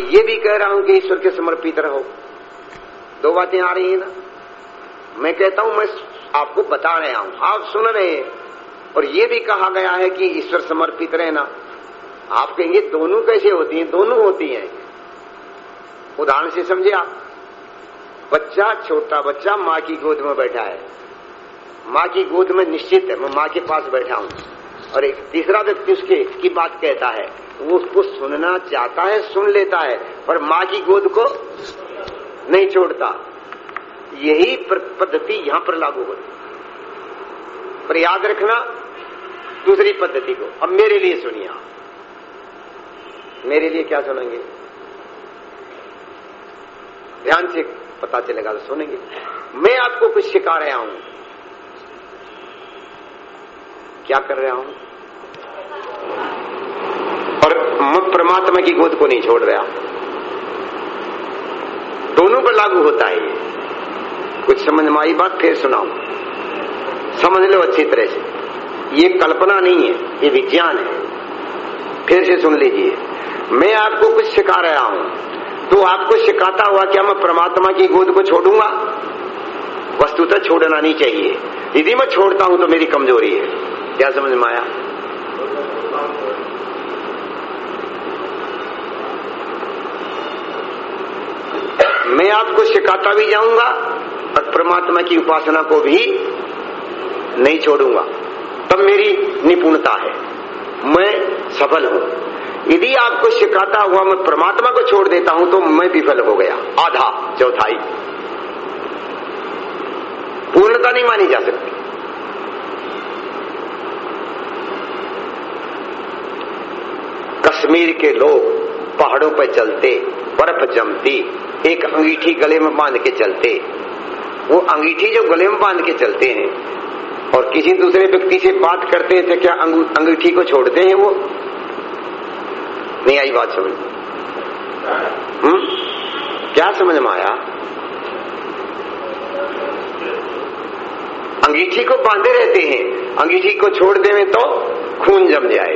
ये भी कह रहा हूँ कि ईश्वर के समर्पित रहो। दो बातें आ रही है ना? मैं कहता हूँ, मैं आपको बता रहा हूँ, आप सुन रहे हैं। और ये भी कहा गया है कि ईश्वर समर्पित रहना। आप कहेंगे, दोनों कैसे होती हैं? दोनों होती हैं। उदाहरण से समझे आप। बच्चा, छोटा बच्चा माँ की गोद में बैठा है। माँ की गोद में निश्चित है, मैं माँ के पास बैठा हूँ। और एक तीसरा व्यक्ति उसके की बात कहता है। वो उसको सुनना चाहता है, सुन लेता है, पर माँ की गोद को नहीं छोड़ता। यही पद्धति यहाँ पर लागू होती पर याद रखना, दूसरी पद्धति को। अब मेरे लिए सुनिए आप। मेरे लिए क्या सुनेंगे? ध्यान से पता चलेगा तो सुनेंगे। मैं आपको कुछ सिखा रहा हूँ। क्या कर रहा हूँ? मैं परमात्मा की गोद को नहीं छोड़ रहा। दोनों पर लागू होता है कुछ समझ में आई बात, फिर सुनाऊ। समझ लो अच्छी तरह से। ये कल्पना नहीं है, ये विज्ञान है। फिर से सुन लीजिए। मैं आपको कुछ सिखा रहा हूँ। तो आपको सिखाता हुआ क्या मैं परमात्मा की गोद को छोड़ूँगा? वस्तुतः छोड़ना नहीं चाहिए। यदि मैं छोड़ता हूँ तो मेरी कमज़ोरी है। क्या समझ में आया? मैं आपको सिखाता भी जाऊँगा और परमात्मा की उपासना को भी नहीं छोड़ूँगा। तब मेरी निपुणता है। मैं सफल हूँ। यदि आपको सिखाता हुआ मैं परमात्मा को छोड़ देता हूँ तो मैं विफल हो गया। आधा, चौथाई। पूर्णता नहीं मानी जा सकती। कश्मीर के लोग पहाड़ों पर चलते, बर्फ़ जमती एक अंगीठी गले में बाँध के चलते। वो अंगीठी जो गले में बाँध के चलते हैं और किसी दूसरे व्यक्ति से बात करते हैं तो क्या अंगीठी को छोड़ते हैं वो? नहीं आई बात समझ। हम्म क्या समझ में आया? अंगीठी को बांधे रहते हैं। अंगीठी को छोड़ देवे तो खून जम जाए।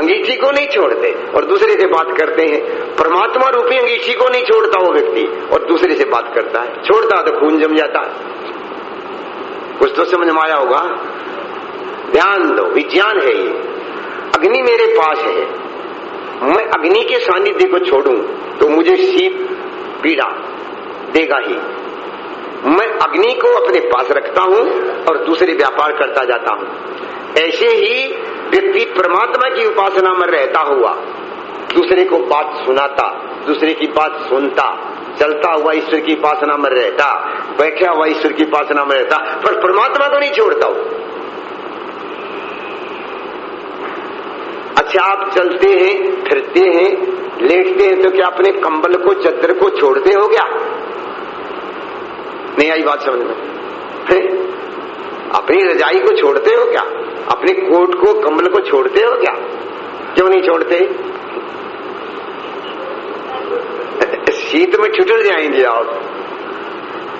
अंगीठी को नहीं छोड़ते और दूसरे से बात करते हैं। परमात्मा रूपी अंगीठी को नहीं छोड़ता वो व्यक्ति, और दूसरे से बात करता है। छोड़ता तो खून जम जाता। कुछ तो समझ में आया होगा। ध्यान दो, विज्ञान है ये। अग्नि मेरे पास है। मैं अग्नि के सानिध्य को छोड़ूं तो मुझे शीत पीड़ा देगा ही। मैं अग्नि को अपने पास रखता हूँ, और दूसरे व्यापार करता जाता हूँ। ऐसे ही व्यक्ति परमात्मा की उपासना में रहता हुआ दूसरे को बात सुनाता, दूसरे की बात सुनता, चलता हुआ ईश्वर की उपासना में रहता, बैठा हुआ ईश्वर की उपासना में रहता, पर परमात्मा को नहीं छोड़ता हूँ अच्छा आप चलते हैं, फिरते हैं, लेटते हैं तो क्या अपने कंबल को, चद्दर को छोड़ते हो क्या? नहीं आई बात समझ में? अपनी रजाई को छोड़ते हो क्या? अपने कोट को, कंबल को छोड़ते हो क्या? क्यों नहीं छोड़ते? शीत में छुटल जाएँगे आप।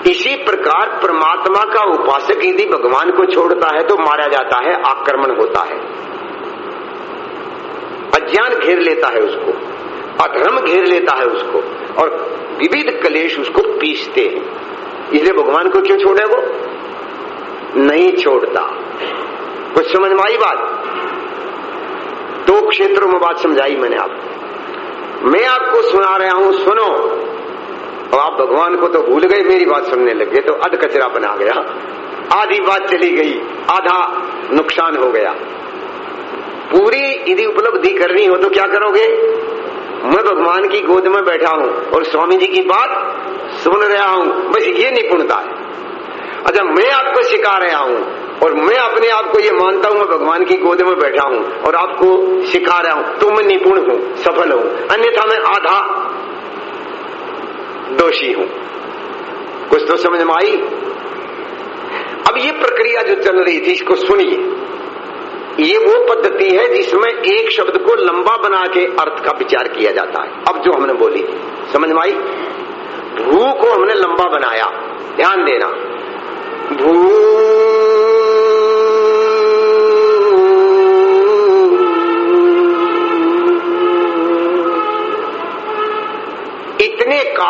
इसी प्रकार परमात्मा का उपासक यदि भगवान को छोड़ता है तो मारा जाता है, आक्रमण होता है। अज्ञान घेर लेता है उसको, अधर्म घेर लेता है उसको और विविध कलेश उसको पीसते हैं। इसलिए भगवान को क्यों छोड़े वो? नहीं छोड़ता। कुछ समझ में आई बात? दो क्षेत्रों में बात समझाई मैंने आपको। मैं आपको सुना रहा हूँ, सुनो। और आप भगवान को तो भूल गए, मेरी बात सुनने लगे तो अध कचरा बना गया। आधी बात चली गई, आधा नुकसान हो गया। पूरी यदि उपलब्धि करनी हो तो क्या करोगे? मैं भगवान की गोद में बैठा हूँ और स्वामी जी की बात सुन रहा हूँ, बस ये निपुणता है। अच्छा मैं आपको सिखा रहा हूँ और मैं अपने आप को ये मानता हूँ, मैं भगवान की गोद में बैठा हूँ और आपको सिखा रहा हूँ। तो मैं निपुण हूँ, सफल हूँ। अन्यथा मैं आधा दोषी हूँ। कुछ तो समझ में आई? अब ये प्रक्रिया जो चल रही थी, इसको सुनिए। ये वो पद्धति है जिसमें एक शब्द को लंबा बना के अर्थ का विचार किया जाता है। अब जो हमने बोली, समझ में आई? भू को हमने लंबा बनाया। ध्यान देना। भू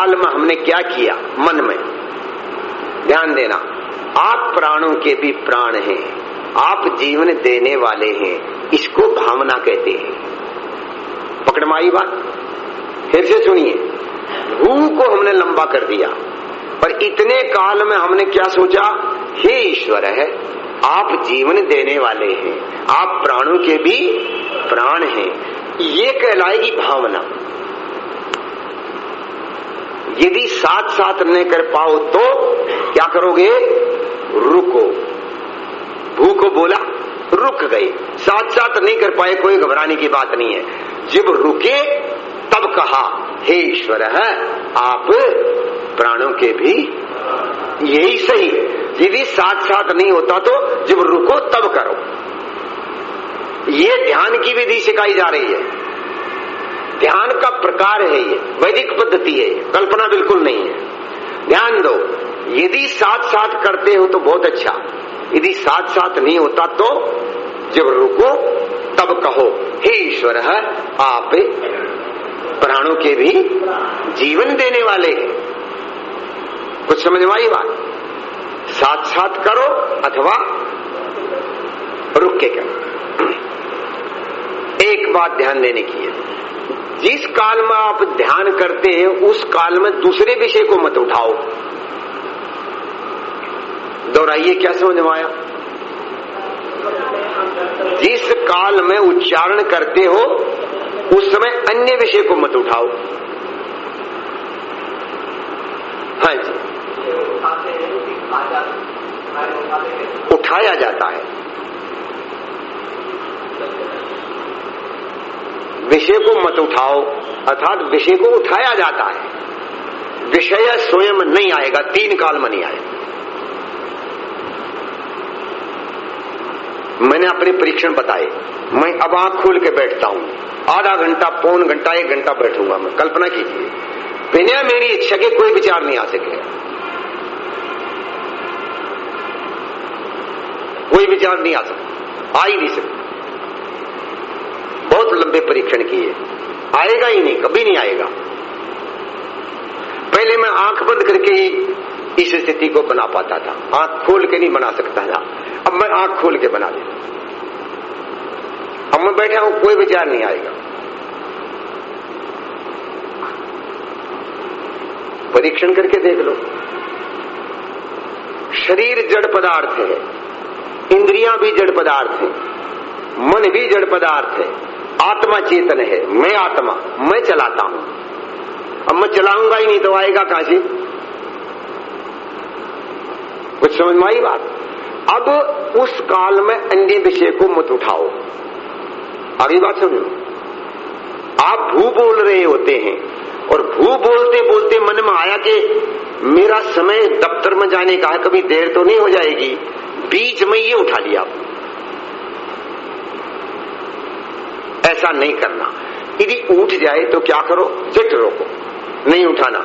काल में हमने क्या किया? मन में। ध्यान देना, आप प्राणों के भी प्राण हैं। आप जीवन देने वाले हैं। इसको भावना कहते हैं। पकड़माई बात? फिर से सुनिए। भू को हमने लंबा कर दिया। पर इतने काल में हमने क्या सोचा? हे ईश्वर है, आप जीवन देने वाले हैं। आप प्राणों के भी प्राण हैं। ये कहलाएगी भावना। यदि साथ साथ न कर पाओ तो क्या करोगे? रुको। भू को बोला, रुक गए साथ साथ नहीं कर पाए, कोई घबराने की बात नहीं है। जब रुके, तब कहा, हे ईश्वर है आप प्राणों के भी यही सही यदि साथ साथ नहीं होता तो जब रुको, तब करो। ये ध्यान की विधि सिखाई जा रही है। ध्यान का प्रकार है ये, वैदिक पद्धति है कल्पना बिल्कुल नहीं है। ध्यान दो, यदि साथ साथ करते हो तो बहुत अच्छा। यदि साथ साथ नहीं होता तो जब रुको, तब कहो, हे ईश्वर है आप प्राणों के भी जीवन देने वाले हैं। कुछ समझ में आई बात? साथ साथ करो अथवा रुक के करो। एक बात ध्यान देने की है। जिस काल में आप ध्यान करते हैं, उस काल में दूसरे विषय को मत उठाओ। दोहराइए, क्या समझ में आया? जिस काल में उच्चारण करते हो, उस समय अन्य विषय को मत उठाओ। हाँ जी। उठाया जाता है। विषय को मत उठाओ, अर्थात विषय को उठाया जाता है। विषय स्वयं नहीं आएगा, तीन काल में नहीं आएगा। मैंने अपने परीक्षण बताए, मैं अब आँख खोल के बैठता हूँ। आधा घंटा, पौन घंटा, एक घंटा बैठूँगा मैं। कल्पना कीजिए। बिना मेरी इच्छा के कोई विचार नहीं आ सकेगा कोई विचार नहीं आ सकता आ ही नहीं सकता बहुत लंबे परीक्षण किए। आएगा ही नहीं, कभी नहीं आएगा। पहले मैं आँख बंद करके ही इस स्थिति को बना पाता था। आँख खोल के नहीं बना सकता था। अब मैं आँख खोल के बना देता अब मैं बैठा हूँ, कोई विचार नहीं आएगा। परीक्षण करके देख लो। शरीर जड़ पदार्थ है। इंद्रियाँ भी जड़ पदार्थ है। मन भी जड़ पदार्थ है। आत्मा चेतन है, मैं आत्मा, मैं चलाता हूँ। अब मैं चलाऊँगा ही नहीं तो आएगा कहाँ से? कुछ समझ में आई बात? अब उस काल में अन्य विषय को मत उठाओ। अभी बात समझो। आप भू बोल रहे होते हैं और भू बोलते बोलते मन में आया कि मेरा समय दफ्तर में जाने का है, कभी देर तो नहीं हो जाएगी। बीच में ये उठा लिया आप ऐसा नहीं करना। यदि उठ जाए तो क्या करो? झट रोको नहीं उठाना।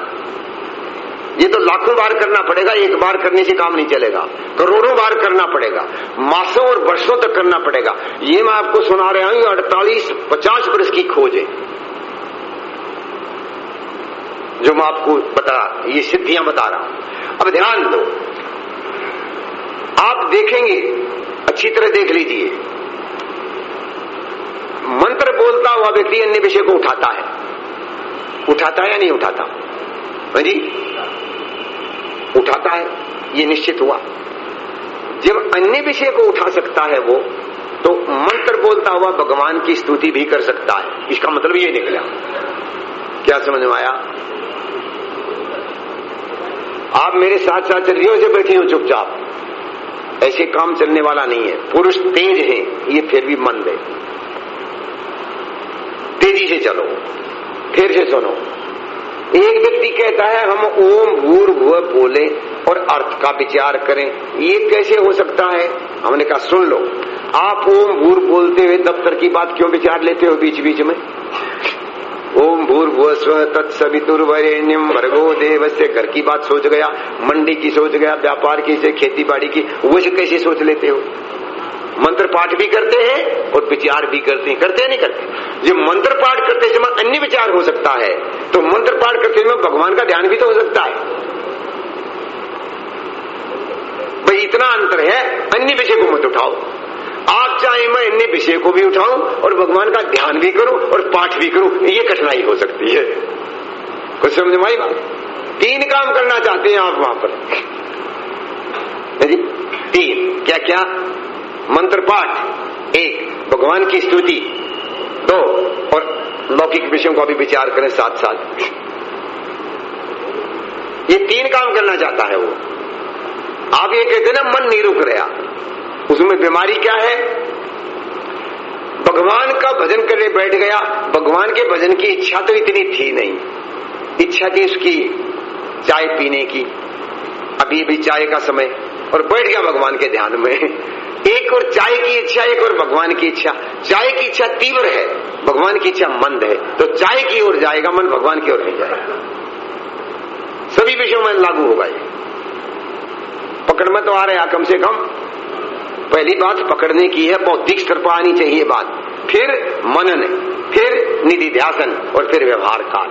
ये तो लाखों बार करना पड़ेगा, एक बार करने से काम नहीं चलेगा। करोड़ों बार करना पड़ेगा। मासों और वर्षों तक करना पड़ेगा। ये मैं आपको सुना रहा हूँ अड़तालीस, पचास वर्ष की खोज है। जो मैं आपको बता रहा ये सिद्धियाँ बता रहा हूँ। अब ध्यान दो। आप देखेंगे, अच्छी तरह देख लीजिए। मंत्र बोलता हुआ व्यक्ति अन्य विषय को उठाता है। उठाता है या नहीं उठाता? हाँ जी। उठाता है, ये निश्चित हुआ। जब अन्य विषय को उठा सकता है वो तो मंत्र बोलता हुआ भगवान की स्तुति भी कर सकता है। इसका मतलब ये निकला। क्या समझ में आया? आप मेरे साथ साथ चल रही हो से बैठे हो, चुपचाप। ऐसे काम चलने वाला नहीं है। पुरुष तेज है, ये फिर भी मंद है। तेज़ी से चलो, फिर से सुनो। एक व्यक्ति कहता है, हम ओम भूर भुव बोले और अर्थ का विचार करें। ये कैसे हो सकता है? हमने कहा, सुन लो, आप ओम भूर बोलते हुए दफ्तर की बात क्यों विचार लेते हो बीच बीच में? ओम भूर भुव स्व तत्सवितुर्वरेण्यम, भर्गो देव से घर की बात सोच गया, मंडी की सोच गया, व्यापार की से खेती बाड़ी की, वो कैसे सोच लेते हो? मंत्र पाठ भी करते हैं और विचार भी करते हैं करते हैं, नहीं करते जब मंत्र पाठ करते समय अन्य विचार हो सकता है तो मंत्र पाठ करते समय भगवान का ध्यान भी तो हो सकता है। भाई, इतना अंतर है, अन्य विषय को मत उठाओ। आप चाहे मैं अन्य विषय को भी उठाऊं और भगवान का ध्यान भी करूँ और पाठ भी करूँ, ये कठिनाई हो सकती है। कुछ समझ में आई बात? तीन काम करना चाहते हैं आप वहाँ पर। तीन क्या क्या मंत्र पाठ एक, भगवान की स्तुति, दो, और लौकिक विषयों का भी विचार करें साथ साथ ये तीन काम करना चाहता है वो। आप ये कहते ना, मन नहीं रुक रहा। उसमें बीमारी क्या है? भगवान का भजन करने बैठ गया, भगवान के भजन की इच्छा तो इतनी थी नहीं। इच्छा थी उसकी चाय पीने की। अभी भी चाय का समय, और बैठ गया भगवान के ध्यान में। एक और चाय की इच्छा, एक और भगवान की इच्छा। चाय की इच्छा तीव्र है, भगवान की इच्छा मंद है। तो चाय की ओर जाएगा मन, भगवान की ओर नहीं जाएगा। सभी विषयों में लागू होगा ये। पकड़ में तो आ रहा कम से कम। पहली बात पकड़ने की है, बौद्धिक स्तर पर आनी चाहिए बात। फिर मनन, फिर निधि ध्यासन और फिर व्यवहार काल।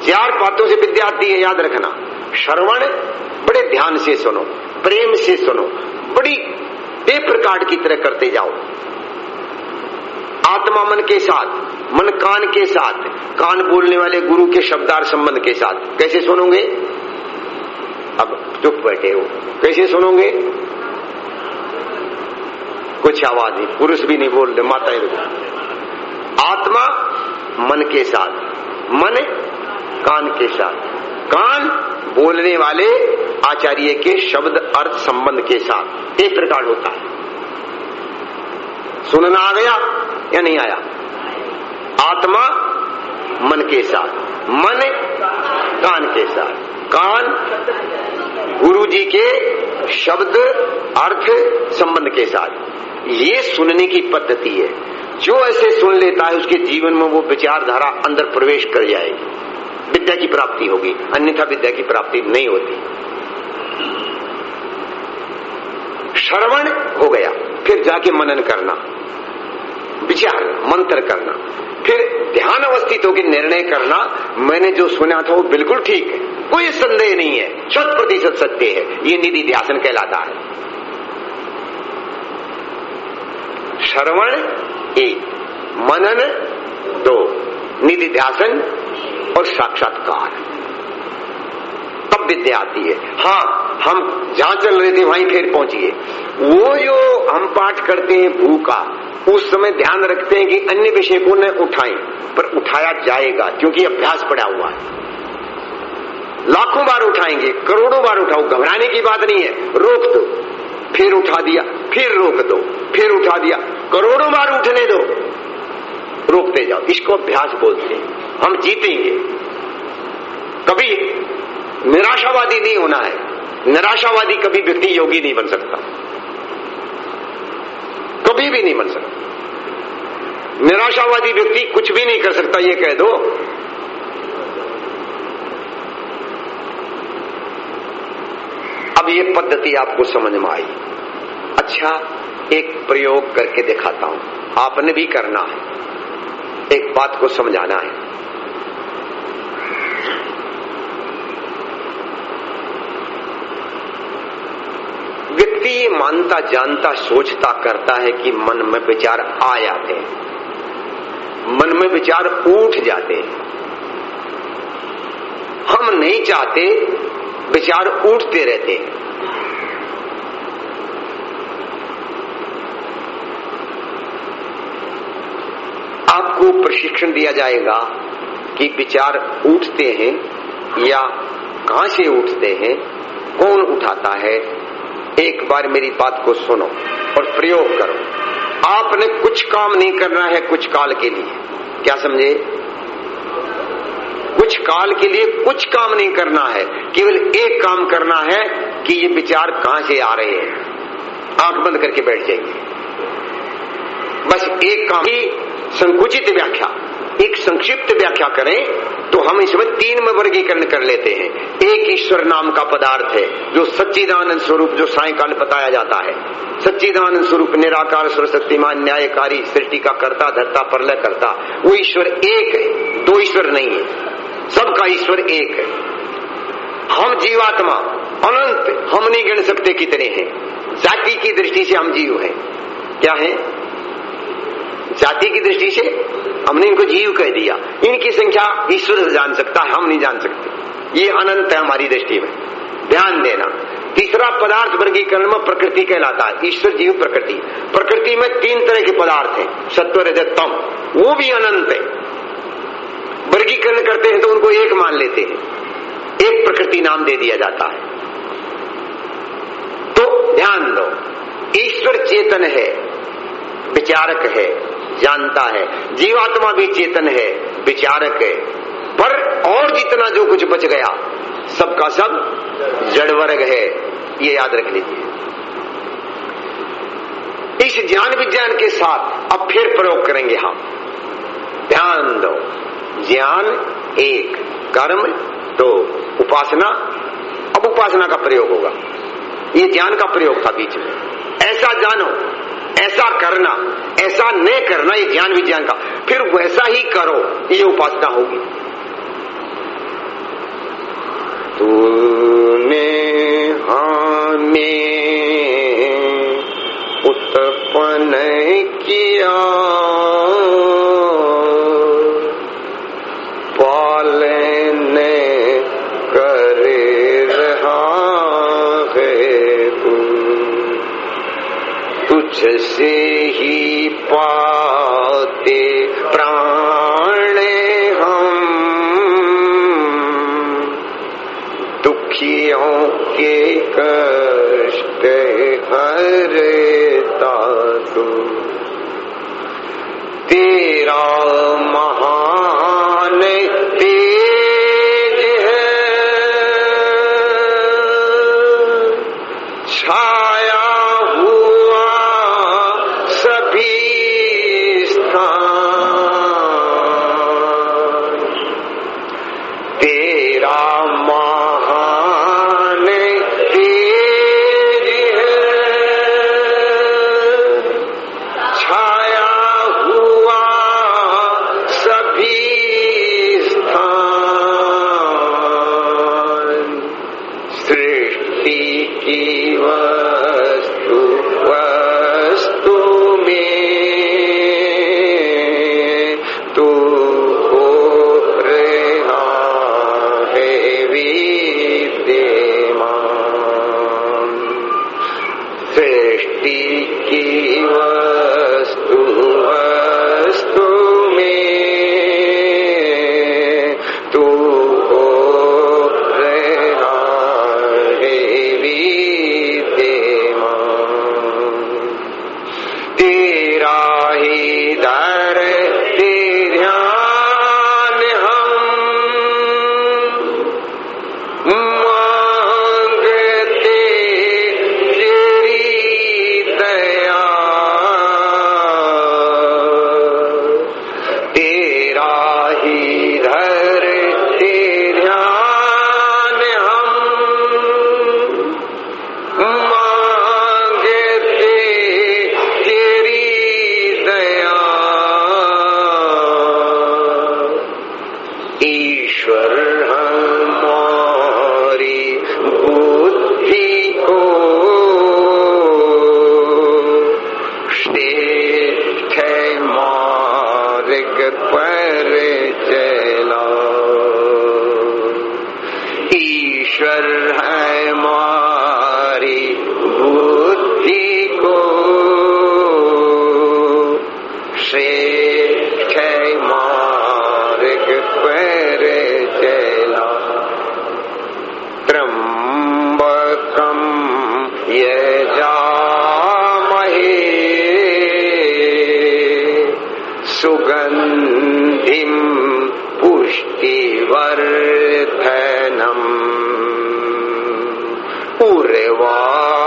चार बातों से विद्या आती है याद रखना। श्रवण, बड़े ध्यान से सुनो, प्रेम से सुनो। बड़ी पेपर कार्ड की तरह करते जाओ। आत्मा मन के साथ, मन कान के साथ, कान बोलने वाले गुरु के शब्दार संबंध के साथ। कैसे सुनोगे? अब चुप बैठे हो। कैसे सुनोगे? कुछ आवाज़ नहीं, पुरुष भी नहीं बोल रहे, माता आत्मा मन के साथ, मन कान के साथ। कान बोलने वाले आचार्य के शब्द अर्थ संबंध के साथ एक प्रकार होता है। सुनना आ गया या नहीं आया? आत्मा मन के साथ, मन कान के साथ। कान गुरु जी के शब्द अर्थ संबंध के साथ। ये सुनने की पद्धति है। जो ऐसे सुन लेता है, उसके जीवन में वो विचारधारा अंदर प्रवेश कर जाएगी। विद्या की प्राप्ति होगी, अन्यथा विद्या की प्राप्ति नहीं होती। श्रवण हो गया, फिर जाके मनन करना, विचार, मंत्र करना, फिर ध्यान अवस्थित होकर निर्णय करना, मैंने जो सुना था वो बिल्कुल ठीक है, कोई संदेह नहीं है, शत प्रतिशत सत्य है, ये निधि ध्यासन कहलाता है। श्रवण एक, मनन दो, निधि ध्यासन और साक्षात्कार। तब विद्या आती है। हाँ हम जहाँ चल रहे थे, वहीं फिर पहुंचिए। वो जो हम पाठ करते हैं भू का उस समय ध्यान रखते हैं कि अन्य विषय को न उठाएँ, पर उठाया जाएगा, क्योंकि अभ्यास पड़ा हुआ है। लाखों बार उठाएँगे, करोड़ों बार उठाओ, घबराने की बात नहीं है। रोक दो। फिर उठा दिया, फिर रोक दो, फिर उठा दिया। करोड़ों बार उठने दो। रोकते जाओ। इसको अभ्यास बोलते हैं। हम जीतेंगे। कभी निराशावादी नहीं होना है। निराशावादी कभी व्यक्ति योगी नहीं बन सकता। कभी भी नहीं बन सकता। निराशावादी व्यक्ति कुछ भी नहीं कर सकता, ये कह दो। अब ये पद्धति आपको समझ में आई। अच्छा एक प्रयोग करके दिखाता हूँ। आपने भी करना है। एक बात को समझाना है। व्यक्ति ये मानता, जानता, सोचता, करता है कि मन में विचार आ जाते हैं। मन में विचार उठ जाते हैं। हम नहीं चाहते विचार उठते रहते हैं। आपको प्रशिक्षण दिया जाएगा कि विचार उठते हैं या कहाँ से उठते हैं, कौन उठाता है? एक बार मेरी बात को सुनो और प्रयोग करो। आपने कुछ काम नहीं करना है कुछ काल के लिए। क्या समझे? कुछ काल के लिए कुछ काम नहीं करना है। केवल एक काम करना है कि ये विचार कहाँ से आ रहे हैं। आँख बंद करके बैठ जाएँगे बस एक काम ही संकुचित व्याख्या, एक संक्षिप्त व्याख्या करें तो हम इसमें तीन में वर्गीकरण कर लेते हैं। एक ईश्वर नाम का पदार्थ है, जो सच्चिदानंद स्वरूप, जो सायकाल बताया जाता है। सच्चिदानंद स्वरूप निराकार शक्तिमान न्यायकारी, सृष्टि का कर्ता, धरता, परलय करता। वो ईश्वर एक है, दो ईश्वर नहीं है। सबका ईश्वर एक है। हम जीवात्मा, अनंत, हम नहीं गिन सकते कितने हैं। जाति की दृष्टि से हम जीव हैं। क्या है? जाति की दृष्टि से हमने इनको जीव कह दिया। इनकी संख्या ईश्वर जान सकता है, हम नहीं जान सकते। ये अनंत है हमारी दृष्टि में। ध्यान देना, तीसरा पदार्थ वर्गीकरण में प्रकृति कहलाता है, ईश्वर जीव प्रकृति। प्रकृति में तीन तरह के पदार्थ हैं, सत्व रजतम वो भी अनंत है। वर्गीकरण करते हैं तो उनको एक मान लेते हैं। एक प्रकृति नाम दे दिया जाता है। तो ध्यान दो, ईश्वर चेतन है, विचारक है जानता है। जीवात्मा भी चेतन है, विचारक है। पर और जितना जो कुछ बच गया, सबका सब वर्ग है। ये याद रख लीजिए। इस ज्ञान विज्ञान के साथ अब फिर प्रयोग करेंगे हम। ध्यान दो। ज्ञान एक, कर्म दो, उपासना। अब उपासना का प्रयोग होगा। ये ज्ञान का प्रयोग था बीच में। ऐसा जानो ऐसा करना, ऐसा न करना ये ज्ञान विज्ञान का। फिर वैसा ही करो, ये उपासना होगी। तूने हमें उत्पन्न किया। Ram Wow.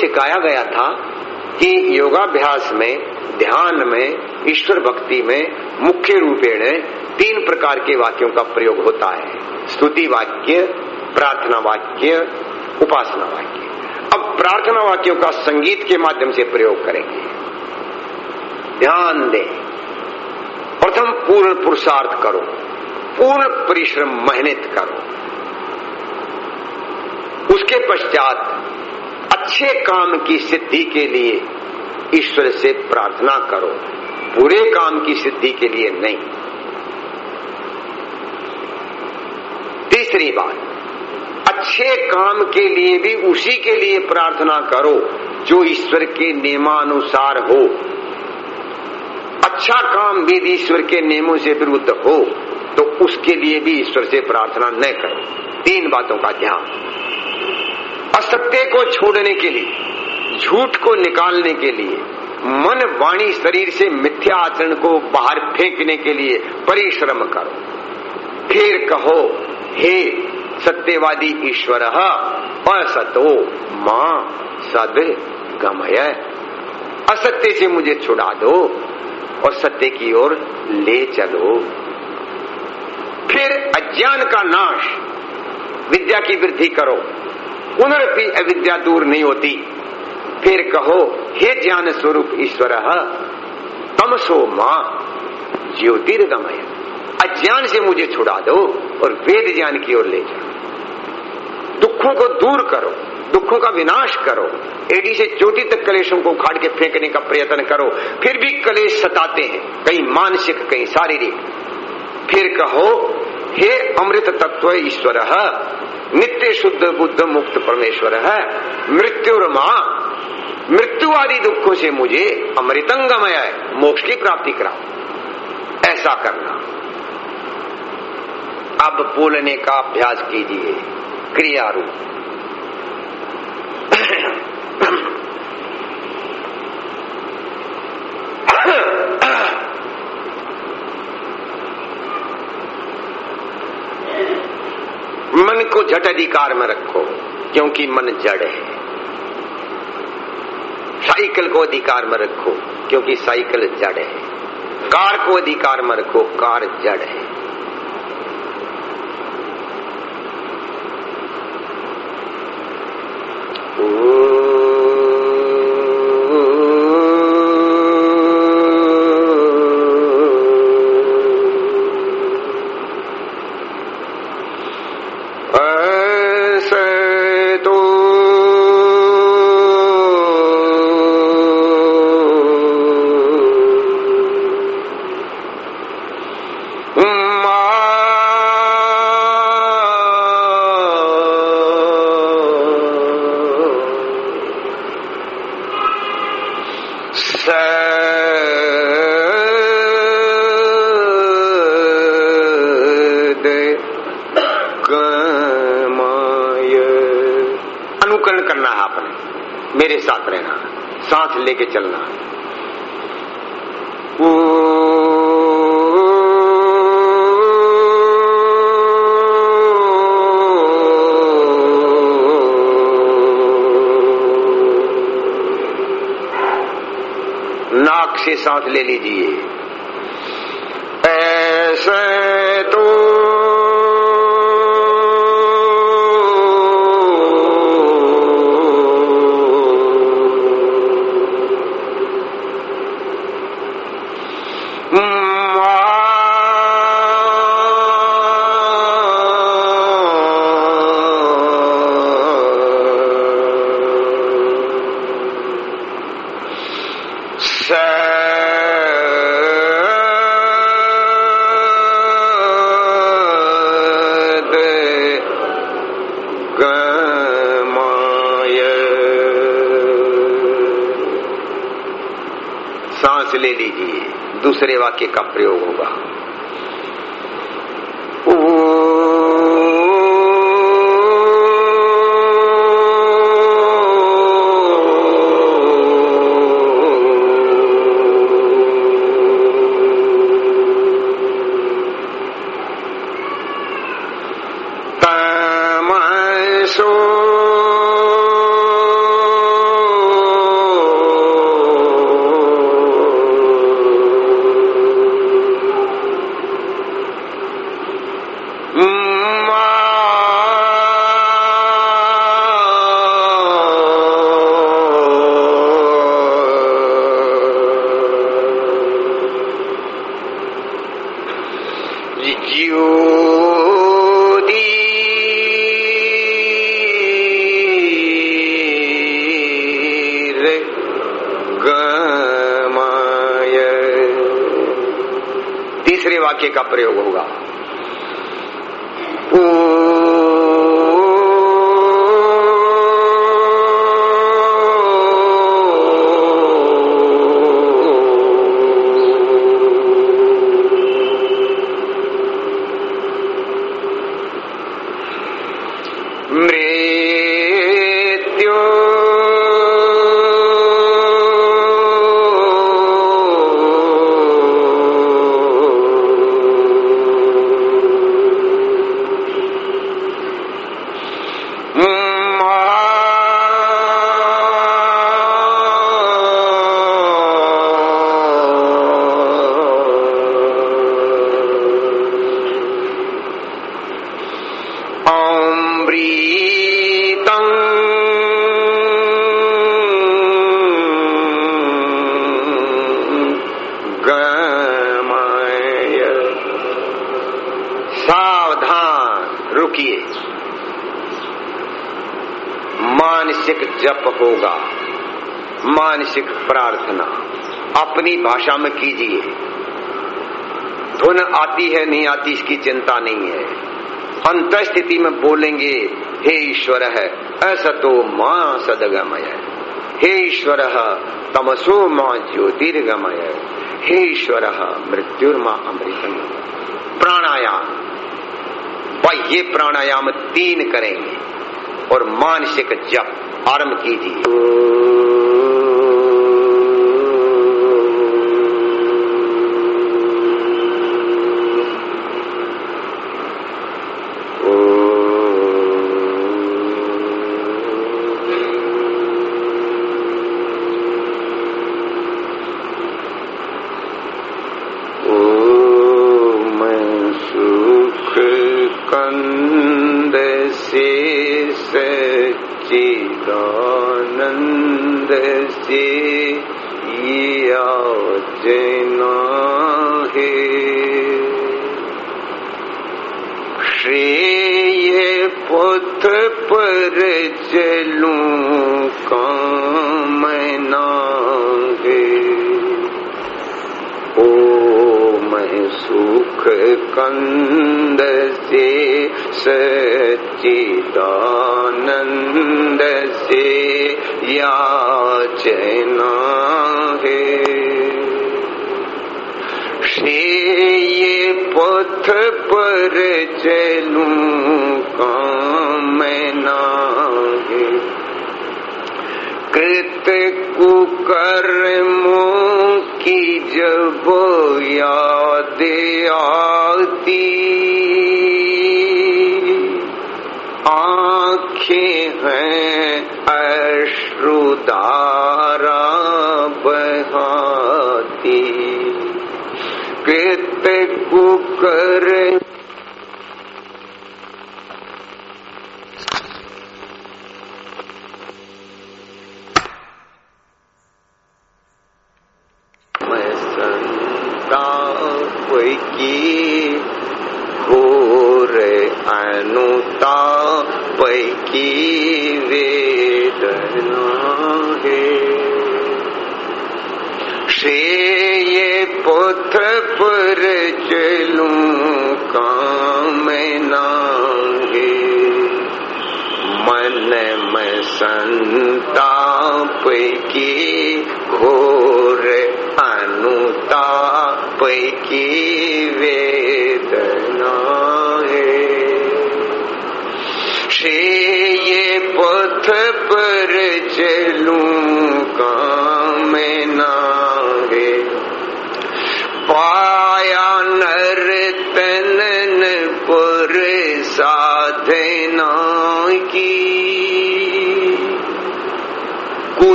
सिखाया गया था कि योगाभ्यास में, ध्यान में, ईश्वर भक्ति में मुख्य रूपेण तीन प्रकार के वाक्यों का प्रयोग होता है। स्तुति वाक्य, प्रार्थना वाक्य, उपासना वाक्य। अब प्रार्थना वाक्यों का संगीत के माध्यम से प्रयोग करेंगे। ध्यान दें। प्रथम पूर्ण पुरुषार्थ करो। पूर्ण परिश्रम मेहनत करो। उसके पश्चात अच्छे काम की सिद्धि के लिए ईश्वर से प्रार्थना करो, बुरे काम की सिद्धि के लिए नहीं। तीसरी बात, अच्छे काम के लिए भी उसी के लिए प्रार्थना करो जो ईश्वर के नियमानुसार हो। अच्छा काम भी ईश्वर के नियमों से विरुद्ध हो तो उसके लिए भी ईश्वर से प्रार्थना न करो। तीन बातों का ध्यान। असत्य को छोड़ने के लिए, झूठ को निकालने के लिए, मन वाणी शरीर से मिथ्या आचरण को बाहर फेंकने के लिए परिश्रम करो। फिर कहो, हे सत्यवादी ईश्वर, असतो माँ सद गमय। असत्य से मुझे छुड़ा दो और सत्य की ओर ले चलो। फिर अज्ञान का नाश, विद्या की वृद्धि करो। पुनरपि अविद्या दूर नहीं होती। फिर कहो, हे ज्ञान स्वरूप ईश्वर, तमसो माँ, ज्योतिर्गमय। अज्ञान से मुझे छुड़ा दो और वेद ज्ञान की ओर ले जाओ। दुखों को दूर करो, दुखों का विनाश करो। एडी से चोटी तक कलेशों को उखाड़ के फेंकने का प्रयत्न करो। फिर भी कलेश सताते हैं, कहीं मानसिक, कहीं शारीरिक। फिर कहो, हे अमृत तत्व ईश्वर नित्य शुद्ध बुद्ध मुक्त परमेश्वर है। मृत्यु माँ मृत्यु आदि दुखों से मुझे अमृतंगमय मोक्ष की प्राप्ति कराओ। ऐसा करना। अब बोलने का अभ्यास कीजिए। क्रिया रूप मन को झट अधिकार में रखो, क्योंकि मन जड़ है। साइकिल को अधिकार में रखो, क्योंकि साइकिल जड़ है। कार को अधिकार में रखो, कार जड़ है। लेके चलना। नाक से सांस ले लीजिए। ले लीजिए। दूसरे वाक्य का प्रयोग होगा। तीसरे वाक्य का प्रयोग होगा। जप होगा, मानसिक प्रार्थना। अपनी भाषा में कीजिए। धुन आती है, नहीं आती, इसकी चिंता नहीं है। अंत स्थिति में बोलेंगे, हे ईश्वर है ऐसा तो माँ सदगमय हे ईश्वर, तमसो माँ ज्योतिर्गमय हे। ईश्वर मृत्युर्मा अमृतम प्राणायाम। भाई, ये प्राणायाम तीन करेंगे। और मानसिक जप। आरम्भ कीजिए and. चिदानंद से या जना है। श्रेय पथ पर चलूँ कामना है। ओ मैं सुख कंद से सत चिदानंद से याचना से ये पथ पर चलू काम है। कृत कुकर्मों की जब याद आती आँखें हैं अश्रुदारा बहाती। कृत कुकर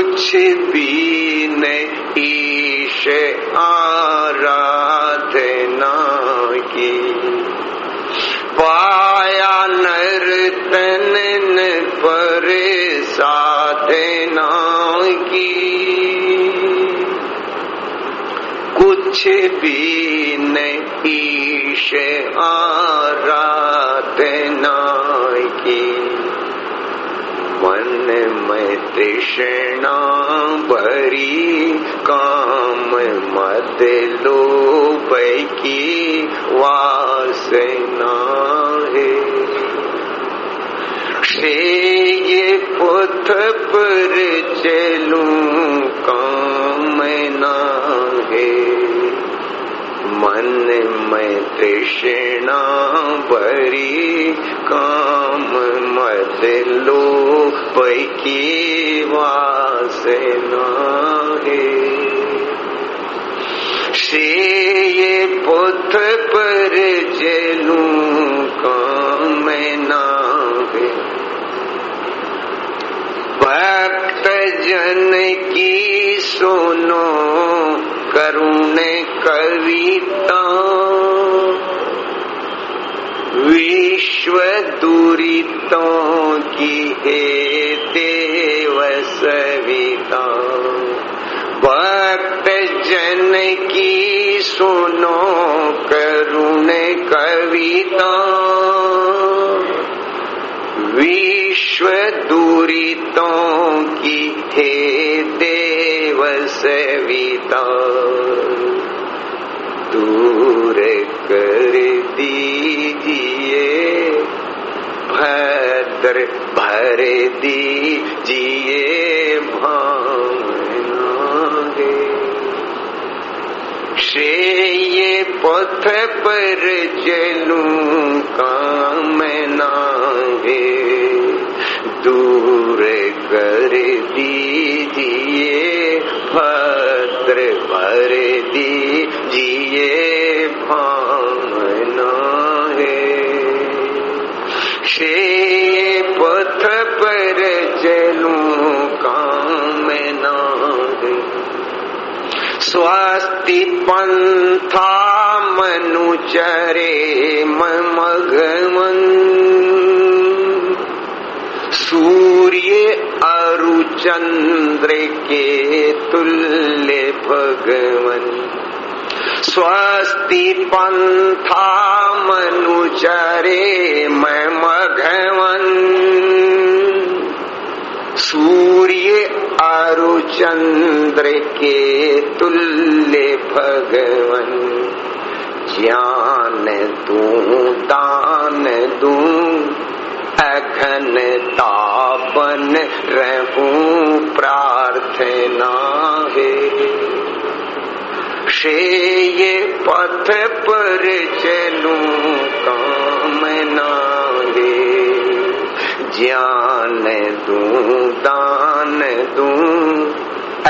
कुछ भी नहीं ईश आराधना की। पाया नर्तन पर साधना की। कुछ भी नहीं ईश रहा में तृष्णा भरी काम मत लोभ की वासना है। से ये पुथ पर चलूँ काम ना है। मन में तृष्णा भरी, काम मत लो पैकी वासना है। से ये पुथ पर जलू काम ना भक्त जन की सुनो करुण कविता। विश्व दूरितों की हे देव सविता भक्त जन की सुनो करुण कविता। विश्व दूरितों की हे देव सविता दूर कर दीजिए, भद्र भर दीजिए भावना से ये पथ पर चलूँ काम नागे दूर कर दीजिए। भद्र भर दीजिए भावना है। से पथ पर चलूँ काम नागे स्वस्ति पंथा मनुचरे मगमन चंद्र के तुल्य भगवन स्वस्ति पंथा मनुचरे मैं मघवन सूर्य अरु चंद्र के तुल्य भगवन ज्ञान दू, दान दू अघन तापन रहूँ प्रार्थना है से ये पथ पर चलूँ कामना है ज्ञान दू, दान दू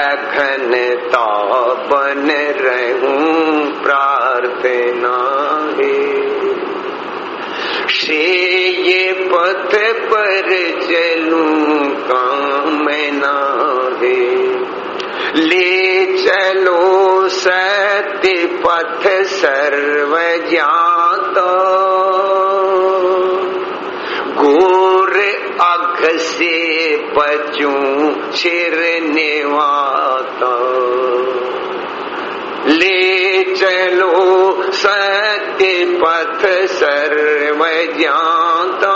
अघन तापन रहूँ प्रार्थना है से ये पथ पर चलूँ कामना है। ले चलो सत्य पथ सर्व जाता घोर अघ से बचूं, चिर निवाता। चलो सत्य पथ सर्व जाता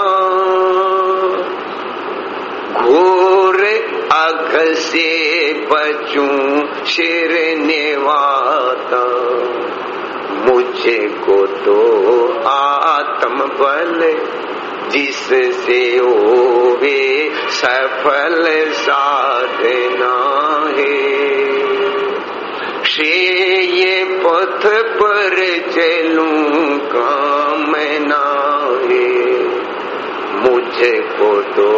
घोर अघ से बचूं शिर निवाता। मुझे को तो आत्म बल, जिससे वे सफल साधना है। ये पथ पर चलूँ कामना है मुझको तो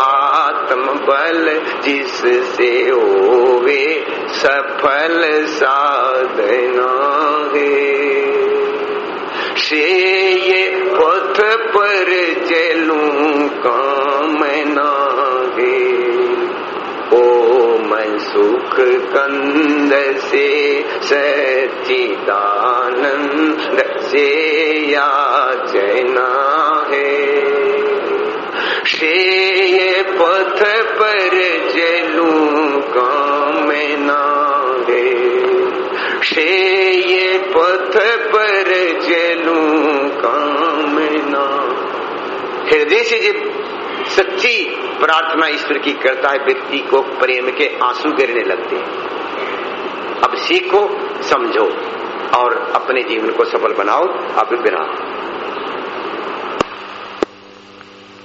आत्म बल जिससे वे सफल साधना है। से ये पथ पर चलूँ कंद से सचिदानंद से याचना है। से पथ पर चलूँ कामना है से पर चलू कामना हृदय से जब सच्ची प्रार्थना ईश्वर की करता है, व्यक्ति को प्रेम के आँसू गिरने लगते हैं। अब सीखो, समझो और अपने जीवन को सफल बनाओ अब बिना